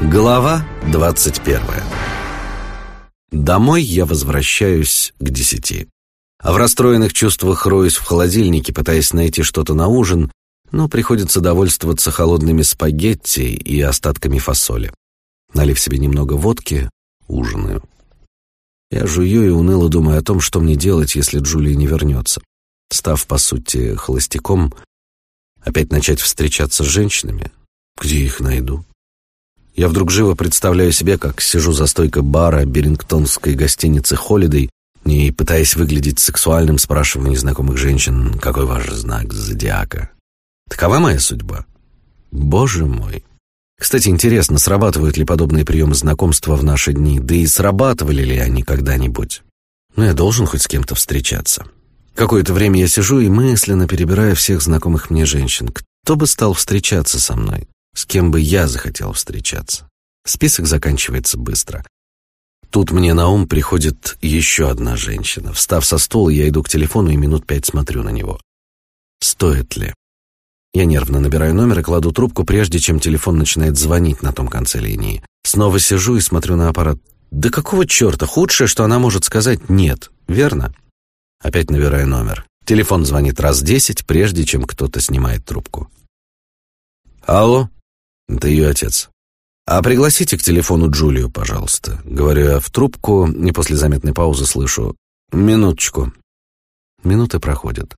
Глава 21 Домой я возвращаюсь к десяти. В расстроенных чувствах роюсь в холодильнике, пытаясь найти что-то на ужин, но приходится довольствоваться холодными спагетти и остатками фасоли. Налив себе немного водки, ужинаю. Я жую и уныло думаю о том, что мне делать, если Джулия не вернется. Став, по сути, холостяком, опять начать встречаться с женщинами? Где их найду? Я вдруг живо представляю себе, как сижу за стойкой бара Берингтонской гостиницы «Холидей» и, пытаясь выглядеть сексуальным, спрашиваю незнакомых женщин, какой ваш знак зодиака. Такова моя судьба. Боже мой. Кстати, интересно, срабатывают ли подобные приемы знакомства в наши дни, да и срабатывали ли они когда-нибудь? Ну, я должен хоть с кем-то встречаться. Какое-то время я сижу и мысленно перебираю всех знакомых мне женщин. Кто бы стал встречаться со мной? С кем бы я захотел встречаться? Список заканчивается быстро. Тут мне на ум приходит еще одна женщина. Встав со стула, я иду к телефону и минут пять смотрю на него. Стоит ли? Я нервно набираю номер и кладу трубку, прежде чем телефон начинает звонить на том конце линии. Снова сижу и смотрю на аппарат. Да какого черта? Худшее, что она может сказать «нет», верно? Опять набираю номер. Телефон звонит раз десять, прежде чем кто-то снимает трубку. Алло, это ее отец. А пригласите к телефону Джулию, пожалуйста. Говорю я в трубку, и после заметной паузы слышу: минуточку. Минуты проходят.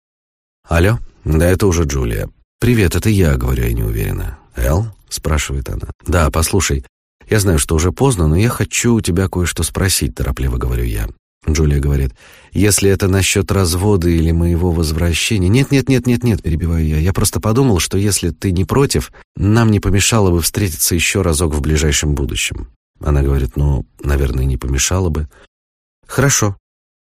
Алло, да это уже Джулия. «Привет, это я», — говорю я неуверенно. «Эл?» — спрашивает она. «Да, послушай, я знаю, что уже поздно, но я хочу у тебя кое-что спросить», — торопливо говорю я. Джулия говорит, «Если это насчет развода или моего возвращения...» «Нет, нет, нет, нет, нет», — перебиваю я. «Я просто подумал, что если ты не против, нам не помешало бы встретиться еще разок в ближайшем будущем». Она говорит, «Ну, наверное, не помешало бы». «Хорошо.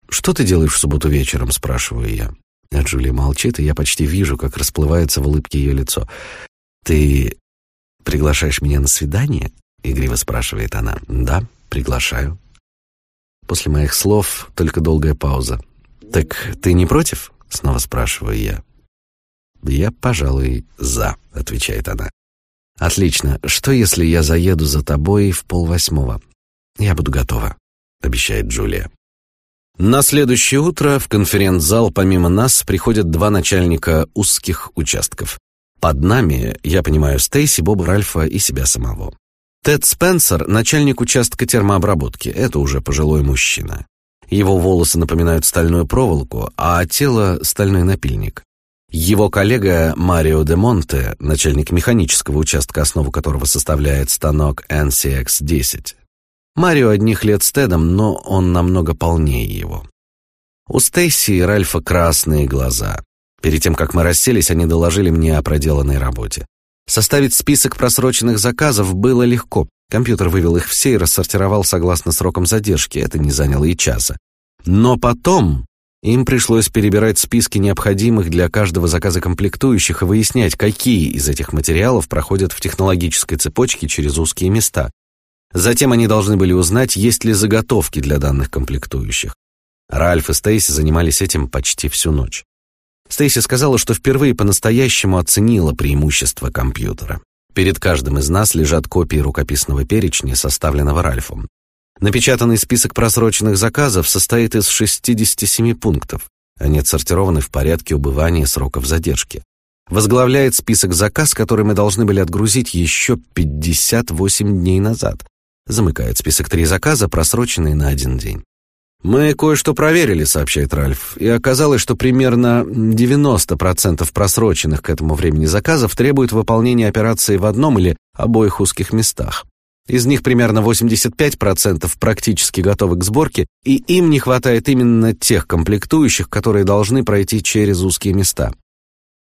Что ты делаешь в субботу вечером?» — спрашиваю я. А Джулия молчит, и я почти вижу, как расплывается в улыбке ее лицо. «Ты приглашаешь меня на свидание?» — игриво спрашивает она. «Да, приглашаю». После моих слов только долгая пауза. «Так ты не против?» — снова спрашиваю я. «Я, пожалуй, за», — отвечает она. «Отлично. Что, если я заеду за тобой в полвосьмого?» «Я буду готова», — обещает Джулия. На следующее утро в конференц-зал помимо нас приходят два начальника узких участков. Под нами, я понимаю, Стейси, Боба Ральфа и себя самого. Тед Спенсер – начальник участка термообработки, это уже пожилой мужчина. Его волосы напоминают стальную проволоку, а тело – стальной напильник. Его коллега Марио де Монте, начальник механического участка, основу которого составляет станок NCX-10. Марио одних лет с Тедом, но он намного полнее его. У Стейси и Ральфа красные глаза. Перед тем, как мы расселись, они доложили мне о проделанной работе. Составить список просроченных заказов было легко. Компьютер вывел их все и рассортировал согласно срокам задержки. Это не заняло и часа. Но потом им пришлось перебирать списки необходимых для каждого заказа комплектующих и выяснять, какие из этих материалов проходят в технологической цепочке через узкие места. Затем они должны были узнать, есть ли заготовки для данных комплектующих. Ральф и Стейси занимались этим почти всю ночь. Стейси сказала, что впервые по-настоящему оценила преимущество компьютера. Перед каждым из нас лежат копии рукописного перечня, составленного Ральфом. Напечатанный список просроченных заказов состоит из 67 пунктов. Они отсортированы в порядке убывания сроков задержки. Возглавляет список заказ, который мы должны были отгрузить еще 58 дней назад. Замыкает список три заказа, просроченные на один день. «Мы кое-что проверили», — сообщает Ральф, «и оказалось, что примерно 90% просроченных к этому времени заказов требуют выполнения операции в одном или обоих узких местах. Из них примерно 85% практически готовы к сборке, и им не хватает именно тех комплектующих, которые должны пройти через узкие места.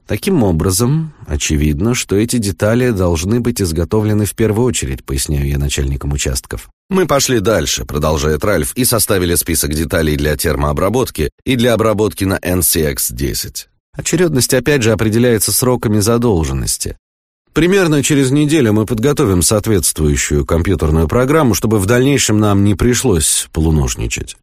Таким образом, очевидно, что эти детали должны быть изготовлены в первую очередь, поясняю я начальникам участков. Мы пошли дальше, продолжает Ральф, и составили список деталей для термообработки и для обработки на NCX-10. Очередность опять же определяется сроками задолженности. Примерно через неделю мы подготовим соответствующую компьютерную программу, чтобы в дальнейшем нам не пришлось полуношничать.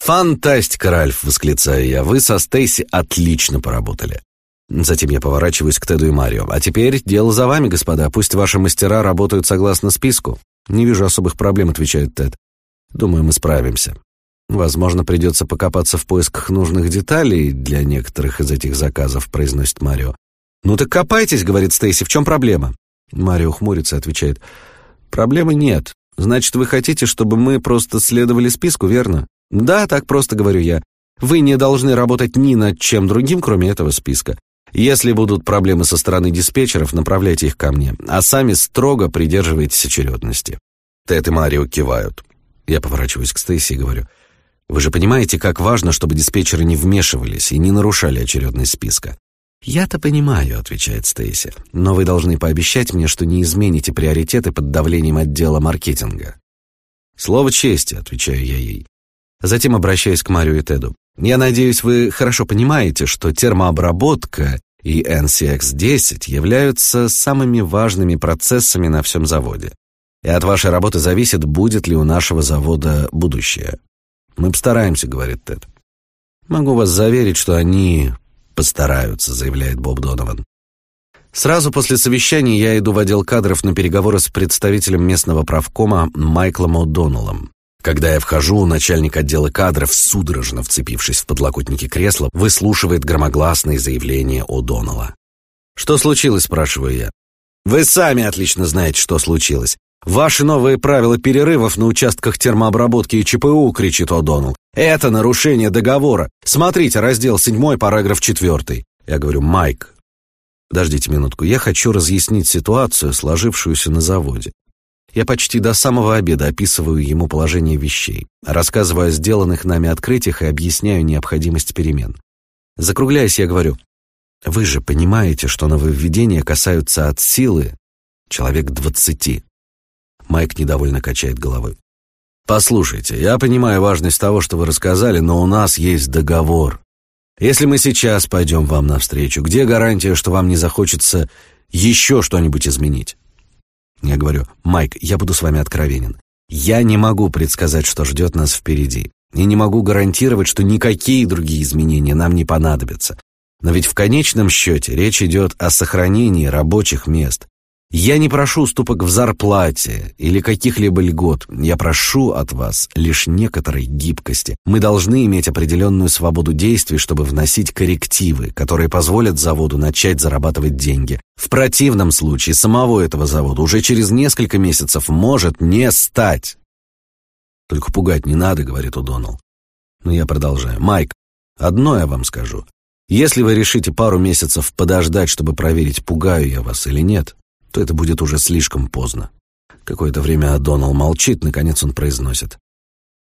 «Фантастика, Ральф!» — восклицаю я. «Вы со Стейси отлично поработали. Затем я поворачиваюсь к Теду и Марио. «А теперь дело за вами, господа. Пусть ваши мастера работают согласно списку. «Не вижу особых проблем», — отвечает Тед. «Думаю, мы справимся. Возможно, придется покопаться в поисках нужных деталей для некоторых из этих заказов», — произносит Марио. «Ну так копайтесь», — говорит Стейси, — «в чем проблема?» Марио хмурится и отвечает. «Проблемы нет. Значит, вы хотите, чтобы мы просто следовали списку, верно?» «Да, так просто говорю я. Вы не должны работать ни над чем другим, кроме этого списка. Если будут проблемы со стороны диспетчеров, направляйте их ко мне, а сами строго придерживайтесь очередности». Тед и Марио кивают. Я поворачиваюсь к Стейси и говорю, «Вы же понимаете, как важно, чтобы диспетчеры не вмешивались и не нарушали очередность списка?» «Я-то понимаю», — отвечает Стейси, «но вы должны пообещать мне, что не измените приоритеты под давлением отдела маркетинга». «Слово чести», — отвечаю я ей. Затем обращаюсь к Марио и Теду. «Я надеюсь, вы хорошо понимаете, что термообработка и NCX-10 являются самыми важными процессами на всем заводе. И от вашей работы зависит, будет ли у нашего завода будущее». «Мы постараемся», — говорит Тед. «Могу вас заверить, что они постараются», — заявляет Боб Донован. Сразу после совещания я иду в отдел кадров на переговоры с представителем местного правкома Майклом О'Доннеллом. Когда я вхожу, начальник отдела кадров, судорожно вцепившись в подлокотники кресла, выслушивает громогласные заявления О'Доннелла. «Что случилось?» – спрашиваю я. «Вы сами отлично знаете, что случилось. Ваши новые правила перерывов на участках термообработки и ЧПУ», – кричит О'Доннелл. Это нарушение договора. Смотрите, раздел 7, параграф 4. Я говорю, Майк, подождите минутку, я хочу разъяснить ситуацию, сложившуюся на заводе. Я почти до самого обеда описываю ему положение вещей, рассказываю о сделанных нами открытиях и объясняю необходимость перемен. Закругляясь, я говорю, вы же понимаете, что нововведения касаются от силы человек двадцати. Майк недовольно качает головой. Послушайте, я понимаю важность того, что вы рассказали, но у нас есть договор. Если мы сейчас пойдем вам навстречу, где гарантия, что вам не захочется еще что-нибудь изменить? Я говорю, Майк, я буду с вами откровенен. Я не могу предсказать, что ждет нас впереди. И не могу гарантировать, что никакие другие изменения нам не понадобятся. Но ведь в конечном счете речь идет о сохранении рабочих мест, я не прошу уступок в зарплате или каких-либо льгот. Я прошу от вас лишь некоторой гибкости. Мы должны иметь определенную свободу действий, чтобы вносить коррективы, которые позволят заводу начать зарабатывать деньги. В противном случае самого этого завода уже через несколько месяцев может не стать. Только пугать не надо, говорит Удонал. Но я продолжаю. Майк, одно я вам скажу. Если вы решите пару месяцев подождать, чтобы проверить, пугаю я вас или нет, то это будет уже слишком поздно. Какое-то время Донал молчит, наконец он произносит.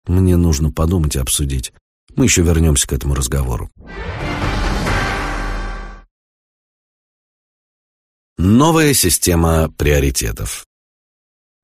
«Мне нужно подумать и обсудить. Мы еще вернемся к этому разговору». Новая система приоритетов.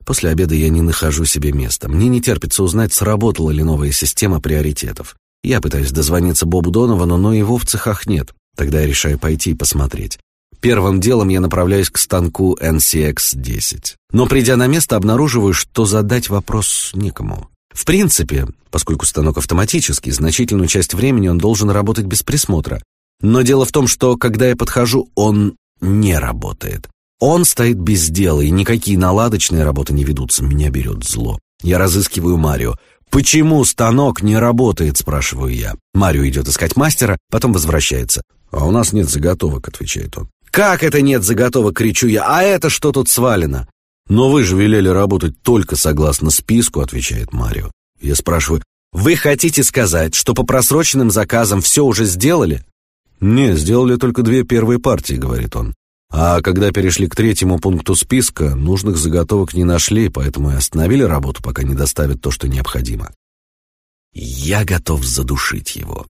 После обеда я не нахожу себе места. Мне не терпится узнать, сработала ли новая система приоритетов. Я пытаюсь дозвониться Бобу Доновану, но его в цехах нет. Тогда я решаю пойти и посмотреть. Первым делом я направляюсь к станку NCX-10. Но придя на место, обнаруживаю, что задать вопрос некому. В принципе, поскольку станок автоматический, значительную часть времени он должен работать без присмотра. Но дело в том, что когда я подхожу, он не работает. Он стоит без дела, и никакие наладочные работы не ведутся. Меня берет зло. Я разыскиваю Марио. «Почему станок не работает?» – спрашиваю я. Марио идет искать мастера, потом возвращается. «А у нас нет заготовок», – отвечает он. «Как это нет заготовок?» — кричу я. «А это что тут свалено?» «Но вы же велели работать только согласно списку», — отвечает Марио. Я спрашиваю, «Вы хотите сказать, что по просроченным заказам все уже сделали?» «Не, сделали только две первые партии», — говорит он. А когда перешли к третьему пункту списка, нужных заготовок не нашли, поэтому и остановили работу, пока не доставят то, что необходимо. Я готов задушить его.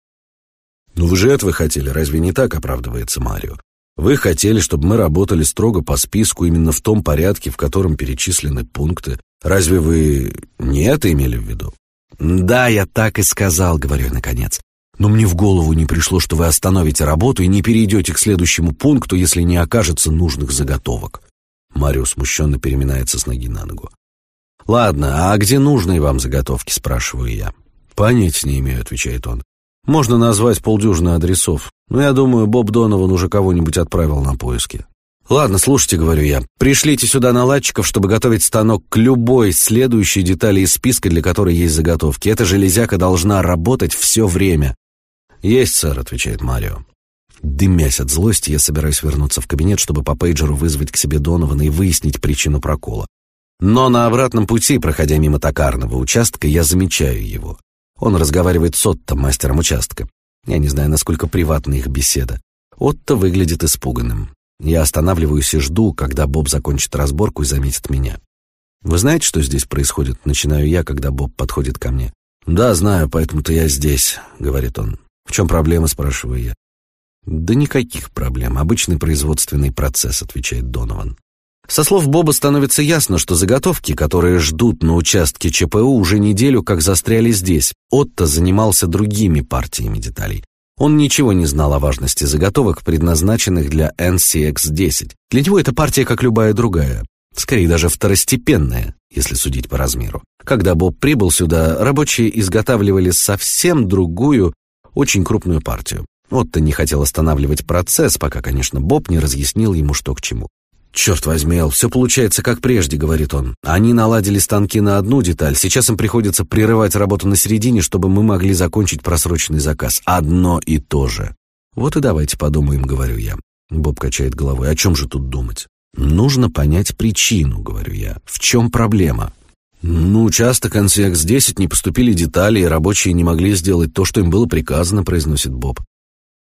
«Ну вы же этого хотели, разве не так?» — оправдывается Марио. Вы хотели, чтобы мы работали строго по списку именно в том порядке, в котором перечислены пункты. Разве вы не это имели в виду? Да, я так и сказал, говорю наконец. Но мне в голову не пришло, что вы остановите работу и не перейдете к следующему пункту, если не окажется нужных заготовок. Марио смущенно переминается с ноги на ногу. «Ладно, а где нужные вам заготовки?» – спрашиваю я. «Понять не имею», – отвечает он. «Можно назвать полдюжины адресов. Но я думаю, Боб Донован уже кого-нибудь отправил на поиски. «Ладно, слушайте», — говорю я, — «пришлите сюда наладчиков, чтобы готовить станок к любой следующей детали из списка, для которой есть заготовки. Эта железяка должна работать все время». «Есть, сэр», — отвечает Марио. Дымясь от злости, я собираюсь вернуться в кабинет, чтобы по пейджеру вызвать к себе Донована и выяснить причину прокола. Но на обратном пути, проходя мимо токарного участка, я замечаю его. Он разговаривает с Отто, мастером участка. Я не знаю, насколько приватна их беседа. Отто выглядит испуганным. Я останавливаюсь и жду, когда Боб закончит разборку и заметит меня. «Вы знаете, что здесь происходит?» Начинаю я, когда Боб подходит ко мне. «Да, знаю, поэтому-то я здесь», — говорит он. «В чем проблема?» — спрашиваю я. «Да никаких проблем. Обычный производственный процесс», — отвечает Донован. Со слов Боба становится ясно, что заготовки, которые ждут на участке ЧПУ, уже неделю как застряли здесь. Отто занимался другими партиями деталей. Он ничего не знал о важности заготовок, предназначенных для NCX-10. Для него эта партия как любая другая. Скорее даже второстепенная, если судить по размеру. Когда Боб прибыл сюда, рабочие изготавливали совсем другую, очень крупную партию. Отто не хотел останавливать процесс, пока, конечно, Боб не разъяснил ему, что к чему. «Черт возьми, Эл, все получается как прежде», — говорит он. «Они наладили станки на одну деталь, сейчас им приходится прерывать работу на середине, чтобы мы могли закончить просроченный заказ. Одно и то же». «Вот и давайте подумаем», — говорю я. Боб качает головой. «О чем же тут думать?» «Нужно понять причину», — говорю я. «В чем проблема?» «Ну, часто к NCX-10 не поступили детали, и рабочие не могли сделать то, что им было приказано», — произносит Боб.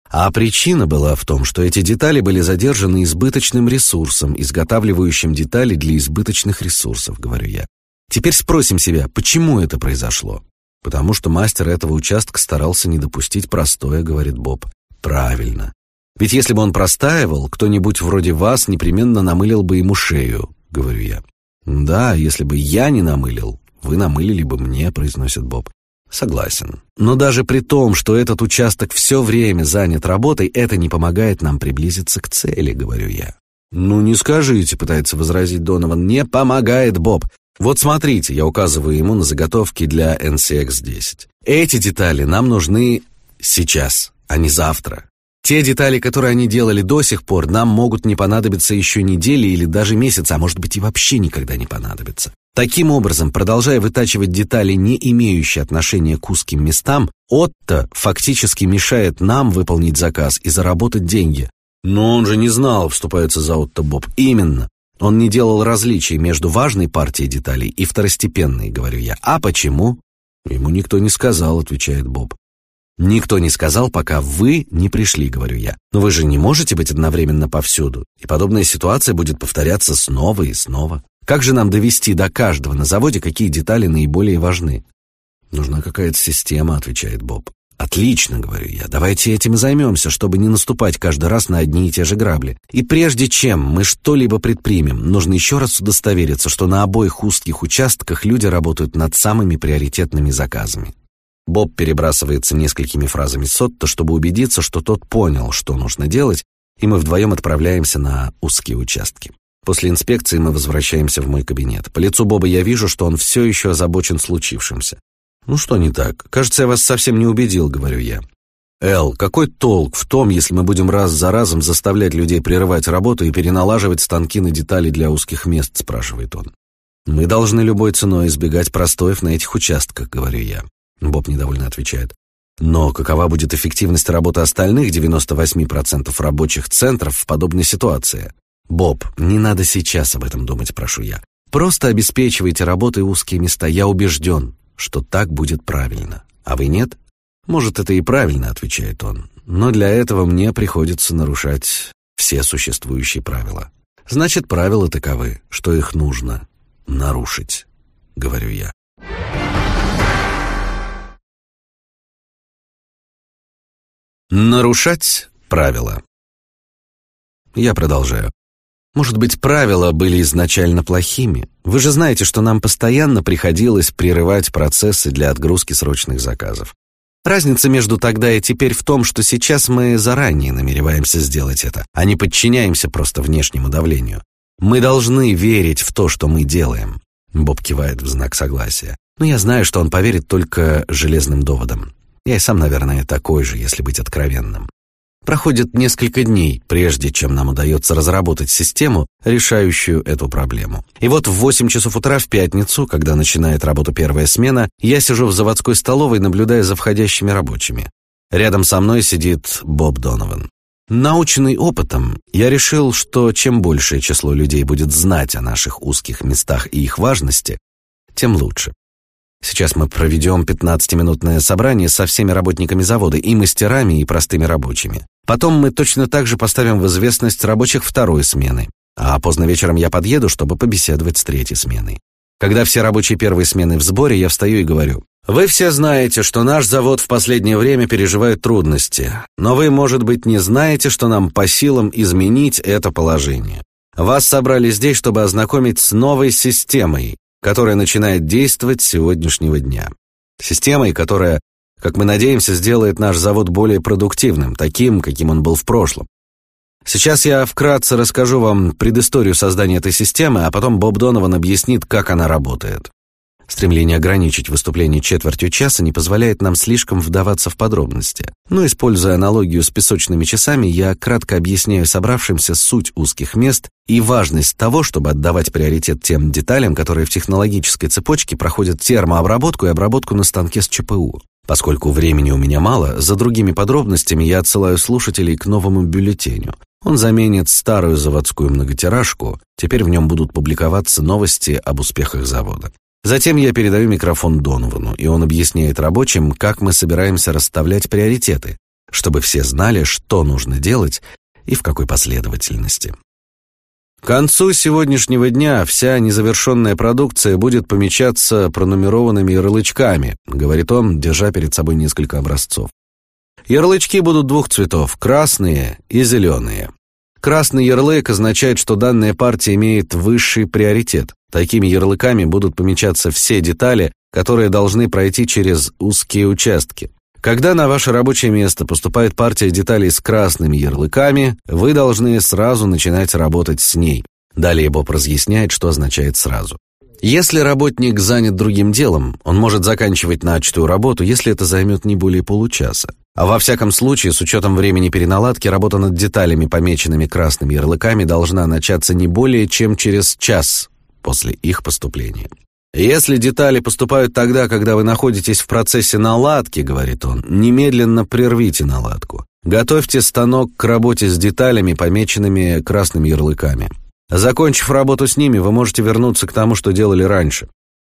А причина была в том, что эти детали были задержаны избыточным ресурсом, изготавливающим детали для избыточных ресурсов, говорю я. Теперь спросим себя, почему это произошло? Потому что мастер этого участка старался не допустить простоя, говорит Боб. Правильно. Ведь если бы он простаивал, кто-нибудь вроде вас непременно намылил бы ему шею, говорю я. Да, если бы я не намылил, вы намылили бы мне, произносит Боб. Согласен. Но даже при том, что этот участок все время занят работой, это не помогает нам приблизиться к цели, говорю я. Ну не скажите, пытается возразить Донован. Не помогает, Боб. Вот смотрите, я указываю ему на заготовки для NCX-10. Эти детали нам нужны сейчас, а не завтра. Те детали, которые они делали до сих пор, нам могут не понадобиться еще недели или даже месяца, а может быть и вообще никогда не понадобятся. Таким образом, продолжая вытачивать детали, не имеющие отношения к узким местам, Отто фактически мешает нам выполнить заказ и заработать деньги. Но он же не знал, вступается за Отто Боб. Именно. Он не делал различий между важной партией деталей и второстепенной, говорю я. А почему? Ему никто не сказал, отвечает Боб. Никто не сказал, пока вы не пришли, говорю я. Но вы же не можете быть одновременно повсюду, и подобная ситуация будет повторяться снова и снова. Как же нам довести до каждого на заводе, какие детали наиболее важны? Нужна какая-то система, отвечает Боб. Отлично, говорю я. Давайте этим и займемся, чтобы не наступать каждый раз на одни и те же грабли. И прежде чем мы что-либо предпримем, нужно еще раз удостовериться, что на обоих узких участках люди работают над самыми приоритетными заказами. Боб перебрасывается несколькими фразами Сотто, чтобы убедиться, что тот понял, что нужно делать, и мы вдвоем отправляемся на узкие участки. После инспекции мы возвращаемся в мой кабинет. По лицу Боба я вижу, что он все еще озабочен случившимся. «Ну что не так? Кажется, я вас совсем не убедил», — говорю я. «Эл, какой толк в том, если мы будем раз за разом заставлять людей прерывать работу и переналаживать станки на детали для узких мест?» — спрашивает он. «Мы должны любой ценой избегать простоев на этих участках», — говорю я. Боб недовольно отвечает. «Но какова будет эффективность работы остальных 98% рабочих центров в подобной ситуации?» «Боб, не надо сейчас об этом думать, прошу я. Просто обеспечивайте работой узкие места. Я убежден, что так будет правильно. А вы нет?» «Может, это и правильно», — отвечает он. «Но для этого мне приходится нарушать все существующие правила. Значит, правила таковы, что их нужно нарушить», — говорю я. Нарушать правила. Я продолжаю. Может быть, правила были изначально плохими? Вы же знаете, что нам постоянно приходилось прерывать процессы для отгрузки срочных заказов. Разница между тогда и теперь в том, что сейчас мы заранее намереваемся сделать это, а не подчиняемся просто внешнему давлению. Мы должны верить в то, что мы делаем. Боб кивает в знак согласия. Но я знаю, что он поверит только железным доводам. Я и сам, наверное, такой же, если быть откровенным. Проходит несколько дней, прежде чем нам удается разработать систему, решающую эту проблему. И вот в 8 часов утра в пятницу, когда начинает работу первая смена, я сижу в заводской столовой, наблюдая за входящими рабочими. Рядом со мной сидит Боб Донован. Наученный опытом, я решил, что чем большее число людей будет знать о наших узких местах и их важности, тем лучше. Сейчас мы проведем 15-минутное собрание со всеми работниками завода, и мастерами, и простыми рабочими. Потом мы точно так же поставим в известность рабочих второй смены. А поздно вечером я подъеду, чтобы побеседовать с третьей сменой. Когда все рабочие первой смены в сборе, я встаю и говорю, «Вы все знаете, что наш завод в последнее время переживает трудности, но вы, может быть, не знаете, что нам по силам изменить это положение. Вас собрали здесь, чтобы ознакомить с новой системой, которая начинает действовать с сегодняшнего дня. Системой, которая, как мы надеемся, сделает наш завод более продуктивным, таким, каким он был в прошлом. Сейчас я вкратце расскажу вам предысторию создания этой системы, а потом Боб Донован объяснит, как она работает. Стремление ограничить выступление четвертью часа не позволяет нам слишком вдаваться в подробности. Но, используя аналогию с песочными часами, я кратко объясняю собравшимся суть узких мест и важность того, чтобы отдавать приоритет тем деталям, которые в технологической цепочке проходят термообработку и обработку на станке с ЧПУ. Поскольку времени у меня мало, за другими подробностями я отсылаю слушателей к новому бюллетеню. Он заменит старую заводскую многотиражку, теперь в нем будут публиковаться новости об успехах завода. Затем я передаю микрофон Доновану, и он объясняет рабочим, как мы собираемся расставлять приоритеты, чтобы все знали, что нужно делать и в какой последовательности. К концу сегодняшнего дня вся незавершенная продукция будет помечаться пронумерованными ярлычками, говорит он, держа перед собой несколько образцов. Ярлычки будут двух цветов – красные и зеленые. Красный ярлык означает, что данная партия имеет высший приоритет. Такими ярлыками будут помечаться все детали, которые должны пройти через узкие участки. Когда на ваше рабочее место поступает партия деталей с красными ярлыками, вы должны сразу начинать работать с ней. Далее Боб разъясняет, что означает «сразу». Если работник занят другим делом, он может заканчивать начатую работу, если это займет не более получаса. А во всяком случае, с учетом времени переналадки, работа над деталями, помеченными красными ярлыками, должна начаться не более чем через час после их поступления. «Если детали поступают тогда, когда вы находитесь в процессе наладки, — говорит он, — немедленно прервите наладку. Готовьте станок к работе с деталями, помеченными красными ярлыками. Закончив работу с ними, вы можете вернуться к тому, что делали раньше.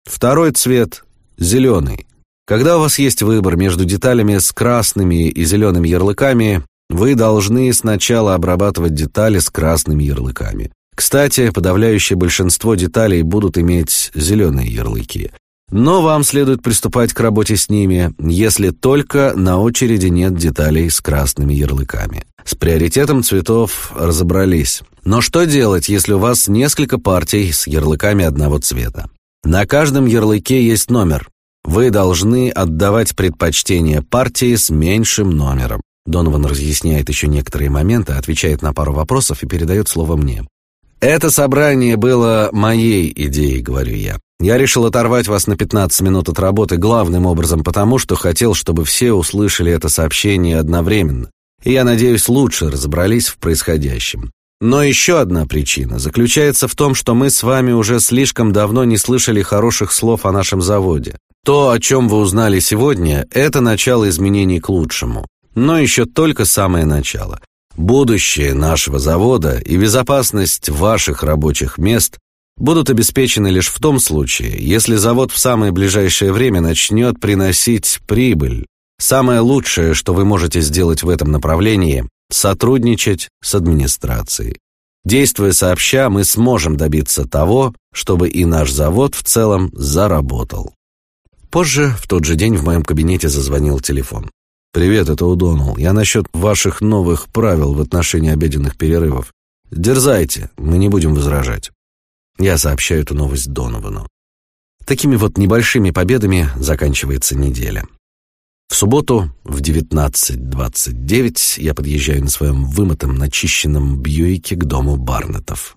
Второй цвет — зеленый. Когда у вас есть выбор между деталями с красными и зелеными ярлыками, вы должны сначала обрабатывать детали с красными ярлыками. Кстати, подавляющее большинство деталей будут иметь зеленые ярлыки. Но вам следует приступать к работе с ними, если только на очереди нет деталей с красными ярлыками. С приоритетом цветов разобрались. Но что делать, если у вас несколько партий с ярлыками одного цвета? На каждом ярлыке есть номер. Вы должны отдавать предпочтение партии с меньшим номером. Донован разъясняет еще некоторые моменты, отвечает на пару вопросов и передает слово мне. «Это собрание было моей идеей», — говорю я. «Я решил оторвать вас на 15 минут от работы главным образом потому, что хотел, чтобы все услышали это сообщение одновременно. И я надеюсь, лучше разобрались в происходящем. Но еще одна причина заключается в том, что мы с вами уже слишком давно не слышали хороших слов о нашем заводе. То, о чем вы узнали сегодня, это начало изменений к лучшему. Но еще только самое начало. Будущее нашего завода и безопасность ваших рабочих мест будут обеспечены лишь в том случае, если завод в самое ближайшее время начнет приносить прибыль. Самое лучшее, что вы можете сделать в этом направлении – сотрудничать с администрацией. Действуя сообща, мы сможем добиться того, чтобы и наш завод в целом заработал. Позже, в тот же день, в моем кабинете зазвонил телефон. «Привет, это Удонал. Я насчет ваших новых правил в отношении обеденных перерывов. Дерзайте, мы не будем возражать». Я сообщаю эту новость Доновану. Такими вот небольшими победами заканчивается неделя. В субботу в 19.29 я подъезжаю на своем вымытом, начищенном Бьюике к дому Барнетов.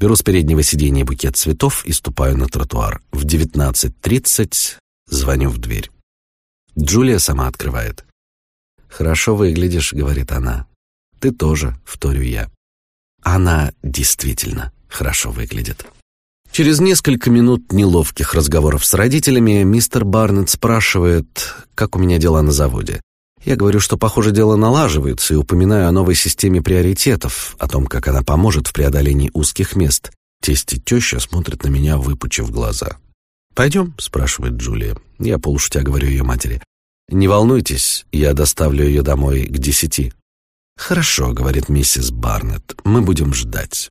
Беру с переднего сиденья букет цветов и ступаю на тротуар. В 19.30 звоню в дверь. Джулия сама открывает. «Хорошо выглядишь», — говорит она. Ты тоже, вторю я. Она действительно хорошо выглядит. Через несколько минут неловких разговоров с родителями мистер Барнетт спрашивает, как у меня дела на заводе. Я говорю, что, похоже, дело налаживается, и упоминаю о новой системе приоритетов, о том, как она поможет в преодолении узких мест. Тесть и теща смотрят на меня, выпучив глаза. «Пойдем?» — спрашивает Джулия. Я полушутя говорю ее матери. «Не волнуйтесь, я доставлю ее домой к десяти». «Хорошо», — говорит миссис Барнетт, — «мы будем ждать».